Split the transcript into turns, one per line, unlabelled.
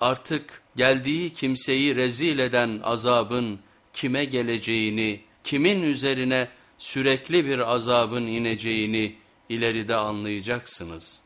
Artık geldiği kimseyi rezil eden azabın kime geleceğini, kimin üzerine sürekli bir azabın ineceğini ileride anlayacaksınız.''